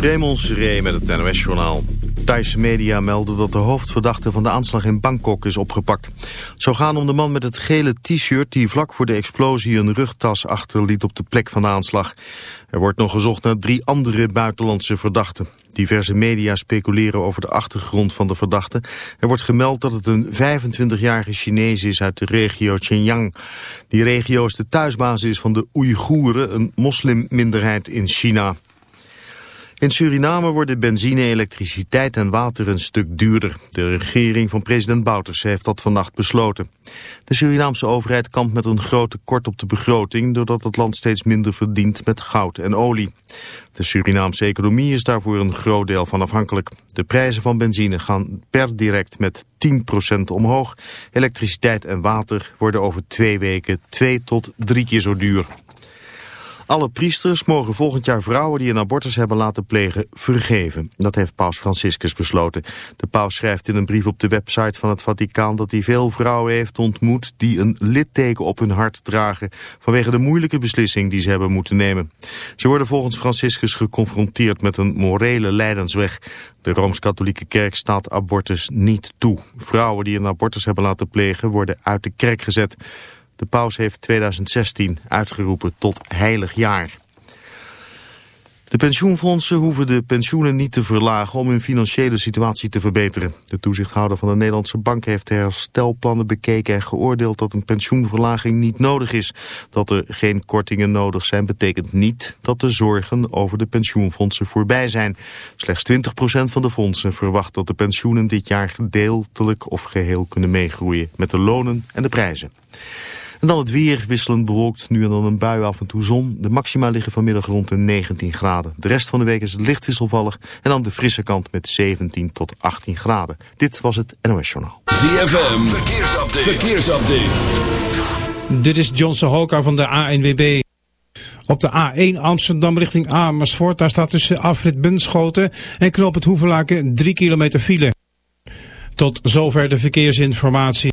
Raymond Seré met het NOS-journaal. Thaise media melden dat de hoofdverdachte van de aanslag in Bangkok is opgepakt. Het zou gaan om de man met het gele t-shirt die vlak voor de explosie een rugtas achterliet op de plek van de aanslag. Er wordt nog gezocht naar drie andere buitenlandse verdachten. Diverse media speculeren over de achtergrond van de verdachte. Er wordt gemeld dat het een 25-jarige Chinees is uit de regio Xinjiang. Die regio is de thuisbasis van de Oeigoeren, een moslimminderheid in China. In Suriname worden benzine, elektriciteit en water een stuk duurder. De regering van president Bouters heeft dat vannacht besloten. De Surinaamse overheid kampt met een groot tekort op de begroting... doordat het land steeds minder verdient met goud en olie. De Surinaamse economie is daarvoor een groot deel van afhankelijk. De prijzen van benzine gaan per direct met 10% omhoog. Elektriciteit en water worden over twee weken twee tot drie keer zo duur. Alle priesters mogen volgend jaar vrouwen die een abortus hebben laten plegen vergeven. Dat heeft paus Franciscus besloten. De paus schrijft in een brief op de website van het Vaticaan dat hij veel vrouwen heeft ontmoet die een litteken op hun hart dragen vanwege de moeilijke beslissing die ze hebben moeten nemen. Ze worden volgens Franciscus geconfronteerd met een morele lijdensweg. De Rooms-Katholieke Kerk staat abortus niet toe. Vrouwen die een abortus hebben laten plegen worden uit de kerk gezet. De paus heeft 2016 uitgeroepen tot heilig jaar. De pensioenfondsen hoeven de pensioenen niet te verlagen om hun financiële situatie te verbeteren. De toezichthouder van de Nederlandse Bank heeft de herstelplannen bekeken en geoordeeld dat een pensioenverlaging niet nodig is. Dat er geen kortingen nodig zijn betekent niet dat de zorgen over de pensioenfondsen voorbij zijn. Slechts 20% van de fondsen verwacht dat de pensioenen dit jaar gedeeltelijk of geheel kunnen meegroeien met de lonen en de prijzen. En dan het weer, wisselend bewolkt, nu en dan een bui af en toe zon. De maxima liggen vanmiddag rond de 19 graden. De rest van de week is het licht wisselvallig en dan de frisse kant met 17 tot 18 graden. Dit was het NOS Journaal. ZFM, verkeersupdate. verkeersupdate. Dit is John Sohoka van de ANWB. Op de A1 Amsterdam richting Amersfoort, daar staat tussen afrit Bunschoten en Knoop het Hoevelaken 3 kilometer file. Tot zover de verkeersinformatie.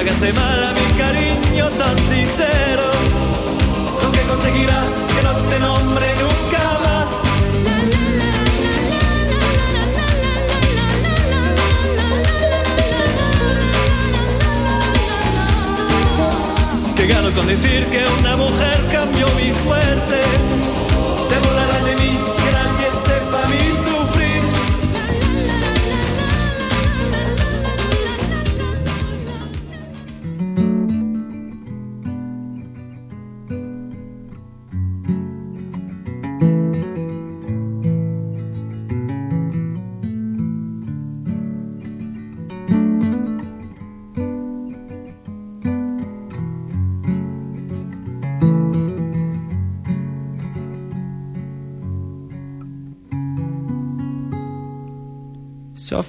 Pagaste mal a mi cariño tan sincero, que conseguirás que no te nombre nunca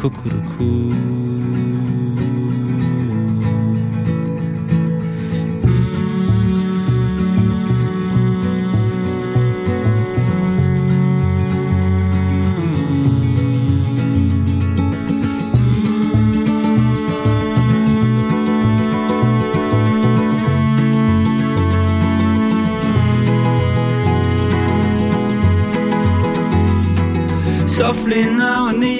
cuckoo. softly now I need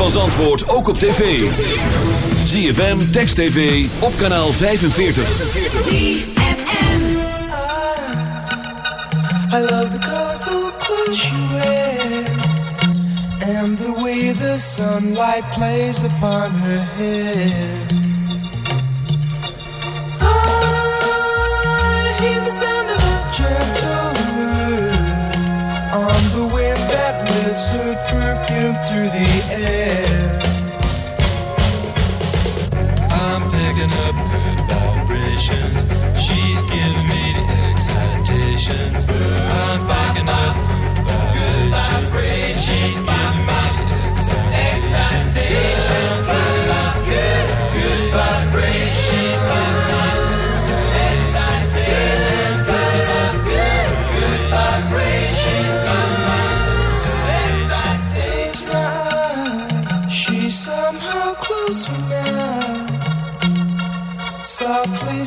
Als antwoord ook op tv. ZFM, Text TV, op kanaal 45. ZFM I, I love the colorful clothes you wear And the way the sunlight plays upon her hair I hear the sound of a gentle On the wind that lifts her perfume through the air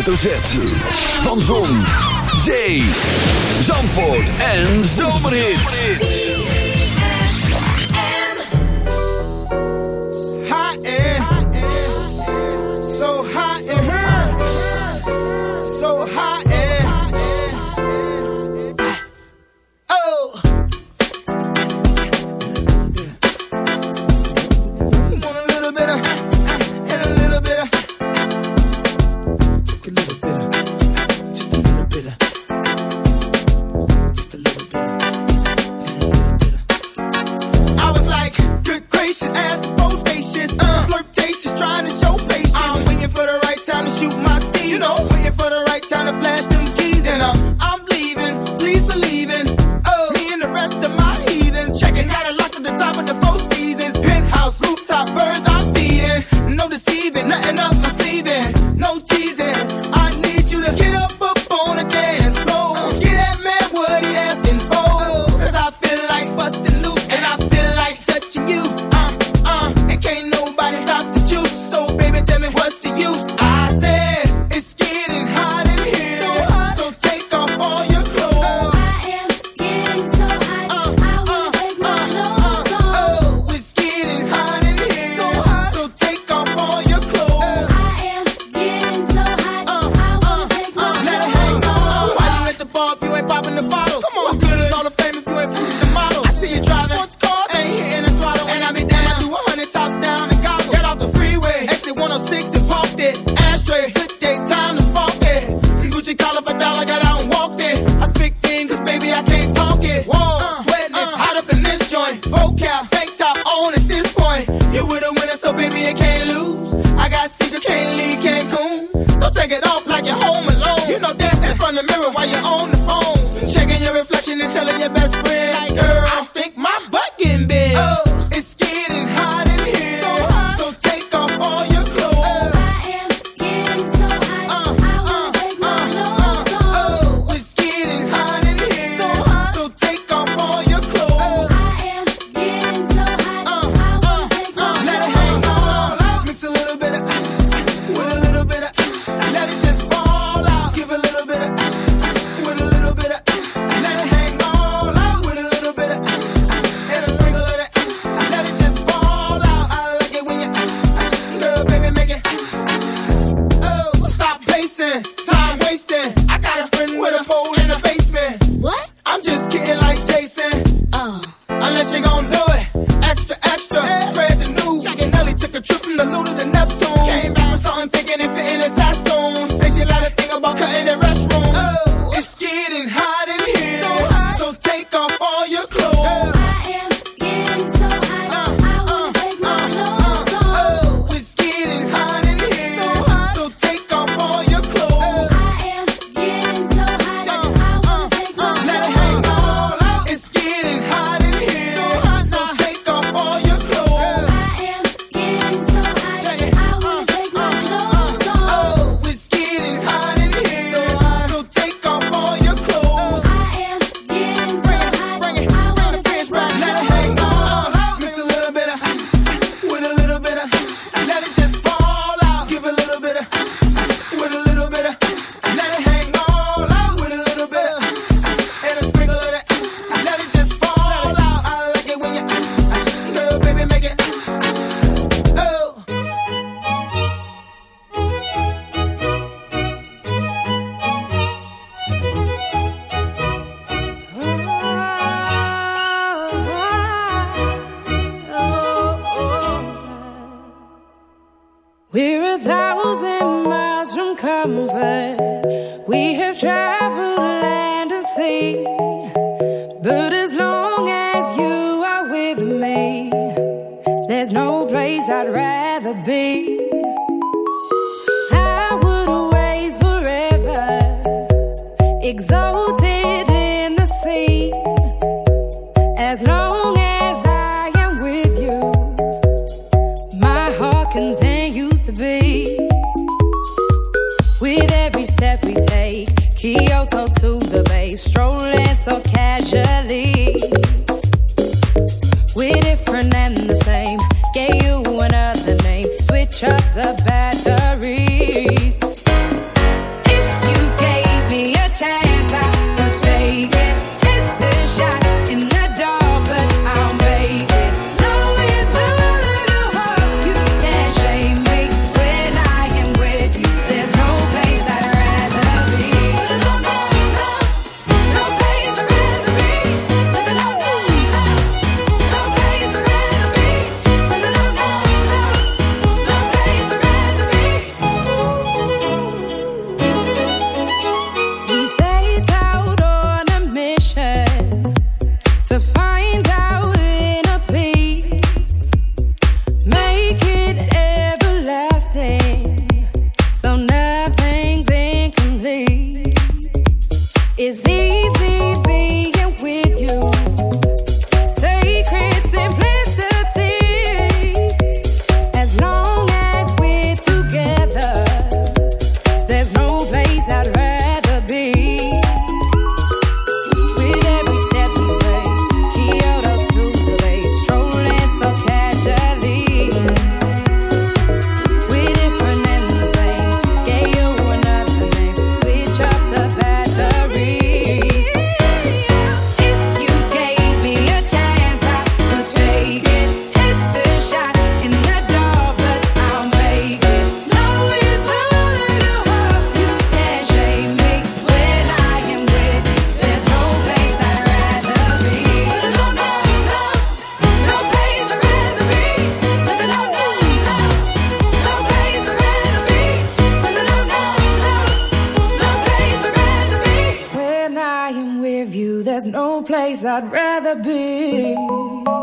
Hoofdletter Z. Kyoto to the bay, strolling so casual. I'd rather be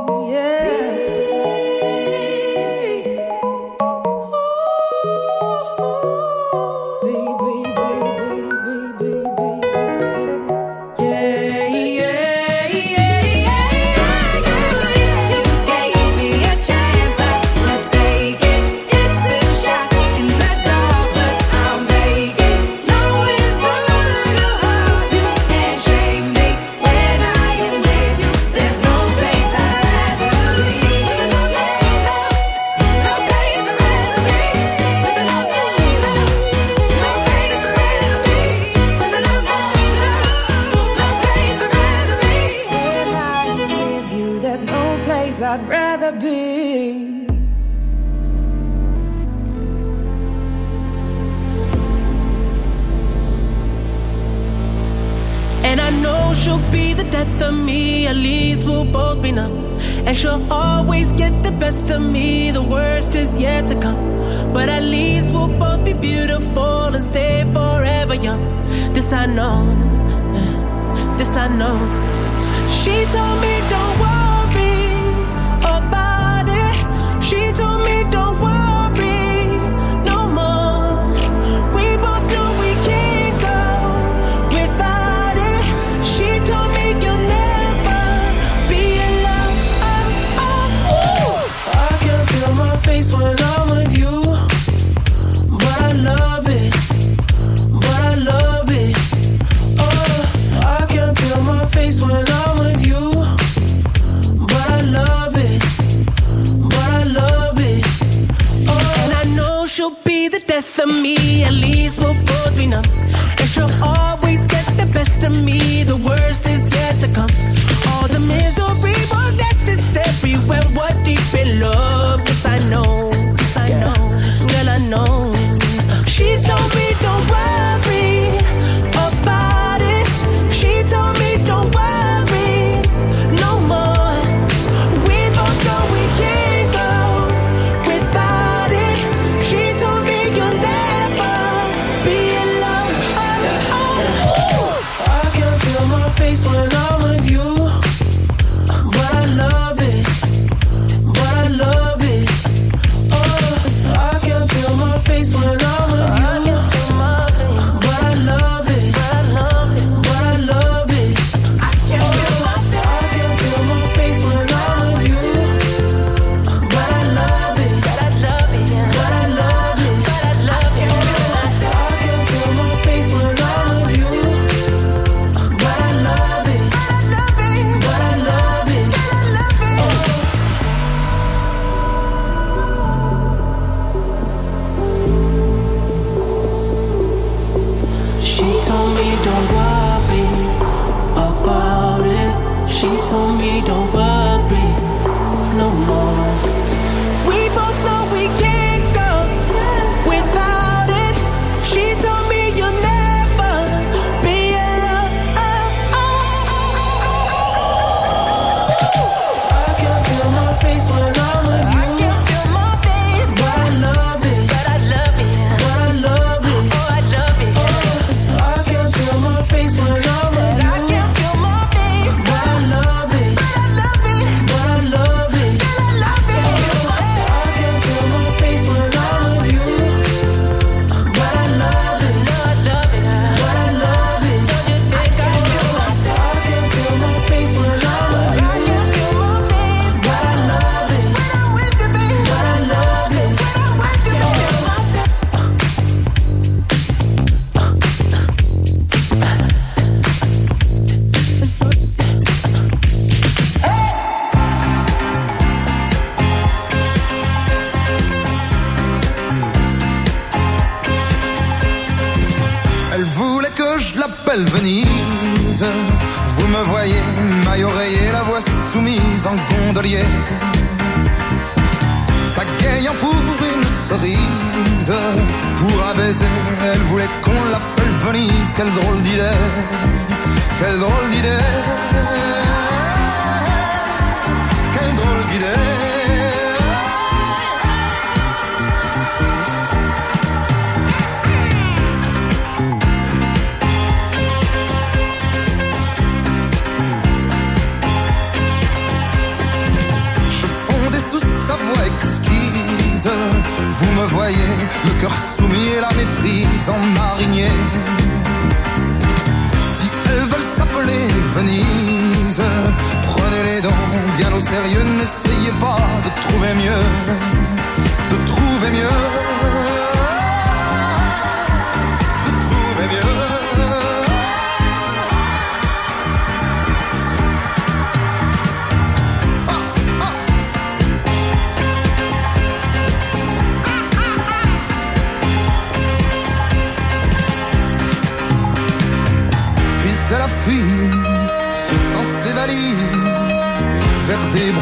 N'essayez pas de trouver mieux, de trouver mieux.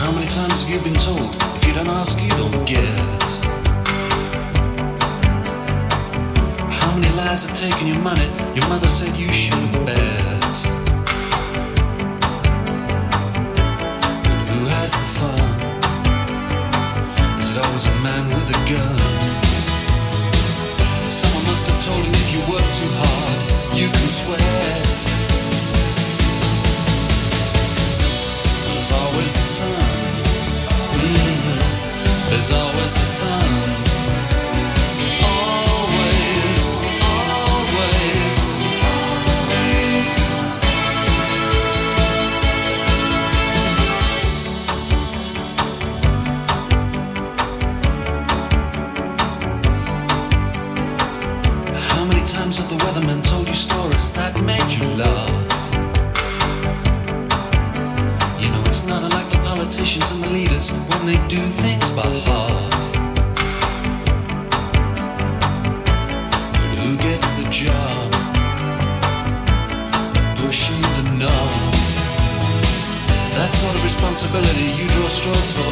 How many times have you been told if you don't ask, you don't get? How many lies have taken your money? Your mother said you should bet. Who has the fun? A man with a gun? Someone must have told him if you work too hard, you can. Always the sun. Mhm. There's always the sun. Always, always, always. How many times have the told you stories that made you laugh? Politicians and the leaders when they do things by half. But who gets the job? Pushing the knob. That sort of responsibility you draw straws for